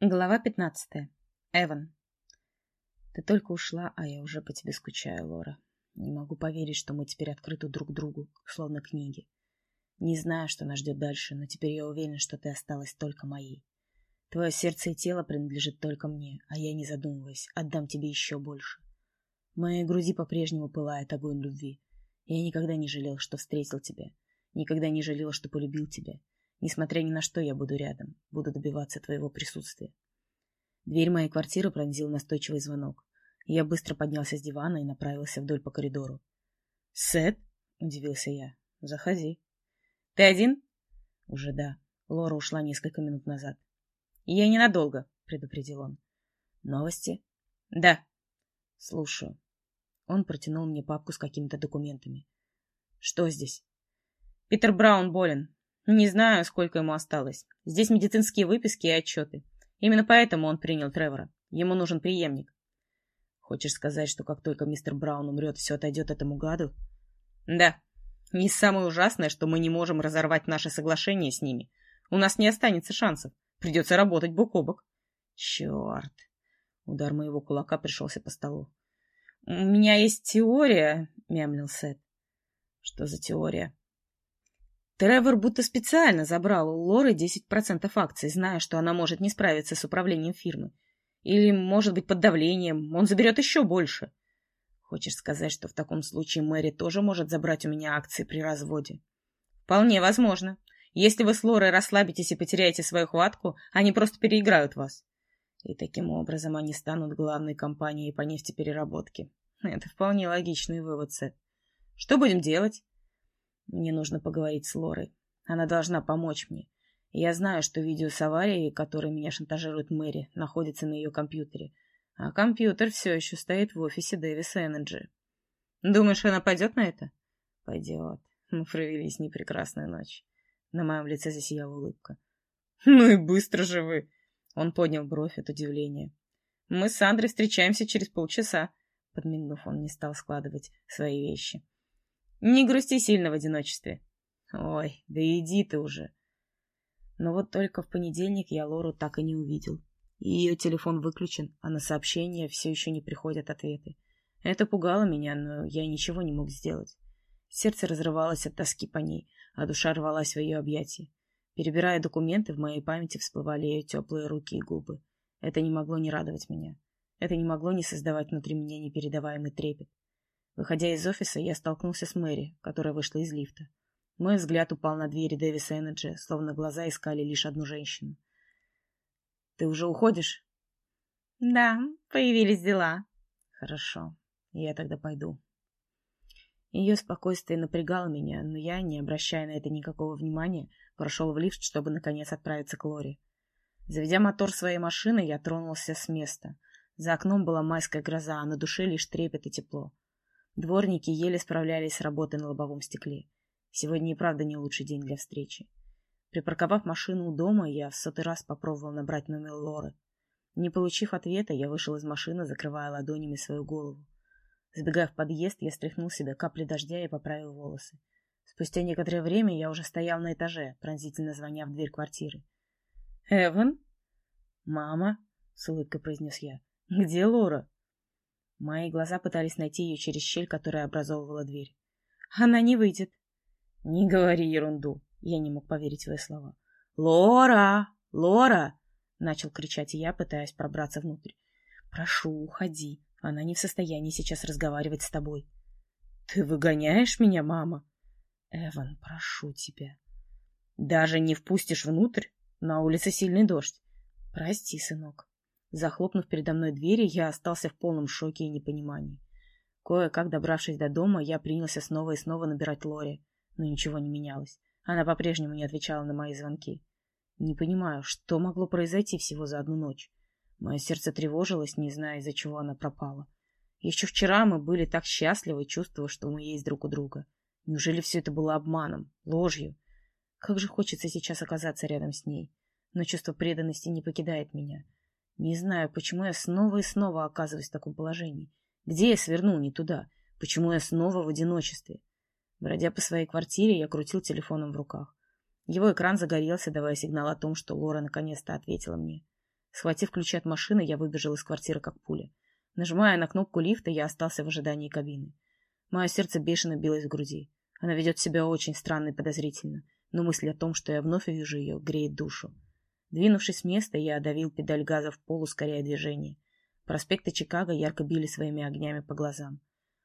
Глава пятнадцатая. Эван. Ты только ушла, а я уже по тебе скучаю, Лора. Не могу поверить, что мы теперь открыты друг другу, словно книги. Не знаю, что нас ждет дальше, но теперь я уверен, что ты осталась только моей. Твое сердце и тело принадлежит только мне, а я, не задумываясь, отдам тебе еще больше. В моей груди по-прежнему пылает огонь любви. Я никогда не жалел, что встретил тебя. Никогда не жалел, что полюбил тебя. Несмотря ни на что, я буду рядом, буду добиваться твоего присутствия. Дверь моей квартиры пронзил настойчивый звонок. Я быстро поднялся с дивана и направился вдоль по коридору. «Сет?» — удивился я. «Заходи». «Ты один?» «Уже да. Лора ушла несколько минут назад». «Я ненадолго», — предупредил он. «Новости?» «Да». «Слушаю». Он протянул мне папку с какими-то документами. «Что здесь?» «Питер Браун болен. Не знаю, сколько ему осталось. Здесь медицинские выписки и отчеты. Именно поэтому он принял Тревора. Ему нужен преемник. Хочешь сказать, что как только мистер Браун умрет, все отойдет этому гаду? Да. И самое ужасное, что мы не можем разорвать наше соглашение с ними. У нас не останется шансов. Придется работать бок о бок. Черт. Удар моего кулака пришелся по столу. «У меня есть теория», — мямлил Сет. «Что за теория?» Тревор будто специально забрал у Лоры 10% акций, зная, что она может не справиться с управлением фирмы. Или, может быть, под давлением. Он заберет еще больше. Хочешь сказать, что в таком случае Мэри тоже может забрать у меня акции при разводе? Вполне возможно. Если вы с Лорой расслабитесь и потеряете свою хватку, они просто переиграют вас. И таким образом они станут главной компанией по нефтепереработке. Это вполне логичный вывод, Сет. Что будем делать? Мне нужно поговорить с Лорой. Она должна помочь мне. Я знаю, что видео с аварией, которой меня шантажирует Мэри, находится на ее компьютере. А компьютер все еще стоит в офисе Дэвиса Энерджи. Думаешь, она пойдет на это? Пойдет. Мы провели с ней прекрасную ночь. На моем лице засияла улыбка. Ну и быстро же вы. Он поднял бровь от удивления. Мы с Андрой встречаемся через полчаса. Подмигнув, он не стал складывать свои вещи. Не грусти сильно в одиночестве. Ой, да иди ты уже. Но вот только в понедельник я Лору так и не увидел. Ее телефон выключен, а на сообщения все еще не приходят ответы. Это пугало меня, но я ничего не мог сделать. Сердце разрывалось от тоски по ней, а душа рвалась в ее объятия. Перебирая документы, в моей памяти всплывали ее теплые руки и губы. Это не могло не радовать меня. Это не могло не создавать внутри меня непередаваемый трепет. Выходя из офиса, я столкнулся с Мэри, которая вышла из лифта. Мой взгляд упал на двери Дэвиса Энерджи, словно глаза искали лишь одну женщину. «Ты уже уходишь?» «Да, появились дела». «Хорошо, я тогда пойду». Ее спокойствие напрягало меня, но я, не обращая на это никакого внимания, прошел в лифт, чтобы наконец отправиться к Лори. Заведя мотор своей машины, я тронулся с места. За окном была майская гроза, а на душе лишь трепет и тепло. Дворники еле справлялись с работой на лобовом стекле. Сегодня и правда не лучший день для встречи. Припарковав машину у дома, я в сотый раз попробовал набрать номер Лоры. Не получив ответа, я вышел из машины, закрывая ладонями свою голову. Сбегая в подъезд, я стряхнул себе капли дождя и поправил волосы. Спустя некоторое время я уже стоял на этаже, пронзительно звоня в дверь квартиры. «Эван?» «Мама?» — с улыбкой произнес я. «Где Лора?» Мои глаза пытались найти ее через щель, которая образовывала дверь. «Она не выйдет». «Не говори ерунду!» Я не мог поверить в свои слова. «Лора! Лора!» Начал кричать я, пытаясь пробраться внутрь. «Прошу, уходи. Она не в состоянии сейчас разговаривать с тобой». «Ты выгоняешь меня, мама?» «Эван, прошу тебя». «Даже не впустишь внутрь? На улице сильный дождь». «Прости, сынок». Захлопнув передо мной двери, я остался в полном шоке и непонимании. Кое-как добравшись до дома, я принялся снова и снова набирать Лори, но ничего не менялось. Она по-прежнему не отвечала на мои звонки. Не понимаю, что могло произойти всего за одну ночь. Мое сердце тревожилось, не зная, из-за чего она пропала. Еще вчера мы были так счастливы, чувствуя, что мы есть друг у друга. Неужели все это было обманом, ложью? Как же хочется сейчас оказаться рядом с ней. Но чувство преданности не покидает меня. Не знаю, почему я снова и снова оказываюсь в таком положении. Где я свернул не туда? Почему я снова в одиночестве? Бродя по своей квартире, я крутил телефоном в руках. Его экран загорелся, давая сигнал о том, что Лора наконец-то ответила мне. Схватив ключи от машины, я выбежал из квартиры как пуля. Нажимая на кнопку лифта, я остался в ожидании кабины. Мое сердце бешено билось в груди. Она ведет себя очень странно и подозрительно, но мысль о том, что я вновь увижу ее, греет душу. Двинувшись с места, я давил педаль газа в пол, ускоряя движение. Проспекты Чикаго ярко били своими огнями по глазам.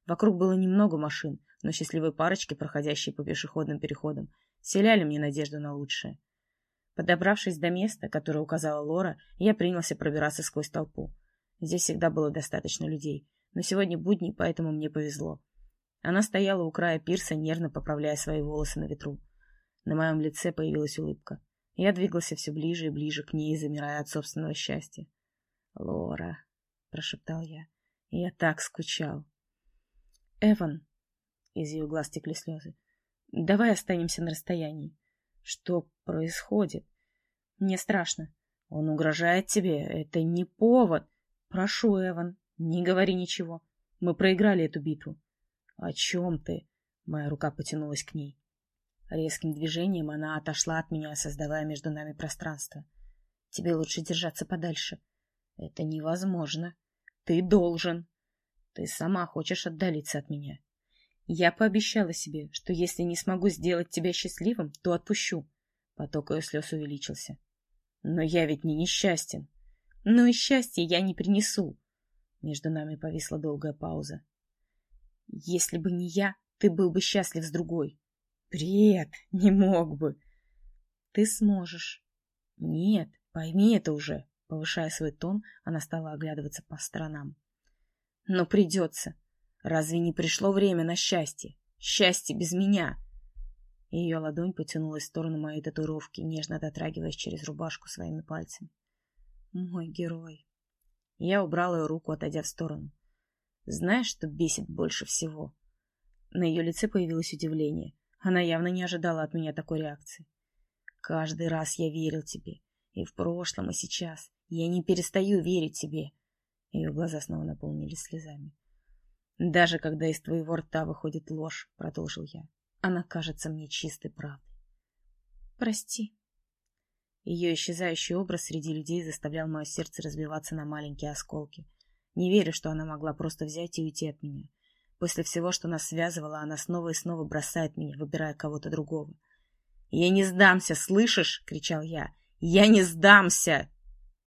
Вокруг было немного машин, но счастливые парочки, проходящие по пешеходным переходам, селяли мне надежду на лучшее. Подобравшись до места, которое указала Лора, я принялся пробираться сквозь толпу. Здесь всегда было достаточно людей, но сегодня будни, поэтому мне повезло. Она стояла у края пирса, нервно поправляя свои волосы на ветру. На моем лице появилась улыбка. Я двигался все ближе и ближе к ней, замирая от собственного счастья. «Лора», — прошептал я, — «я так скучал». «Эван», — из ее глаз текли слезы, — «давай останемся на расстоянии». Что происходит? Мне страшно. Он угрожает тебе. Это не повод. Прошу, Эван, не говори ничего. Мы проиграли эту битву. О чем ты? Моя рука потянулась к ней. Резким движением она отошла от меня, создавая между нами пространство. Тебе лучше держаться подальше. Это невозможно. Ты должен. Ты сама хочешь отдалиться от меня. Я пообещала себе, что если не смогу сделать тебя счастливым, то отпущу. Поток ее слез увеличился. Но я ведь не несчастен. Но и счастья я не принесу. Между нами повисла долгая пауза. Если бы не я, ты был бы счастлив с другой. Бред, не мог бы. Ты сможешь. Нет, пойми это уже. Повышая свой тон, она стала оглядываться по сторонам. Но придется. Разве не пришло время на счастье? Счастье без меня!» Ее ладонь потянулась в сторону моей татуировки, нежно дотрагиваясь через рубашку своими пальцами. «Мой герой!» Я убрал ее руку, отойдя в сторону. «Знаешь, что бесит больше всего?» На ее лице появилось удивление. Она явно не ожидала от меня такой реакции. «Каждый раз я верил тебе. И в прошлом, и сейчас. Я не перестаю верить тебе». Ее глаза снова наполнились слезами. Даже когда из твоего рта выходит ложь, продолжил я, она кажется мне чистой правдой. Прости. Ее исчезающий образ среди людей заставлял мое сердце разбиваться на маленькие осколки. Не верю, что она могла просто взять и уйти от меня. После всего, что нас связывало, она снова и снова бросает меня, выбирая кого-то другого. «Я не сдамся, слышишь?» — кричал я. «Я не сдамся!»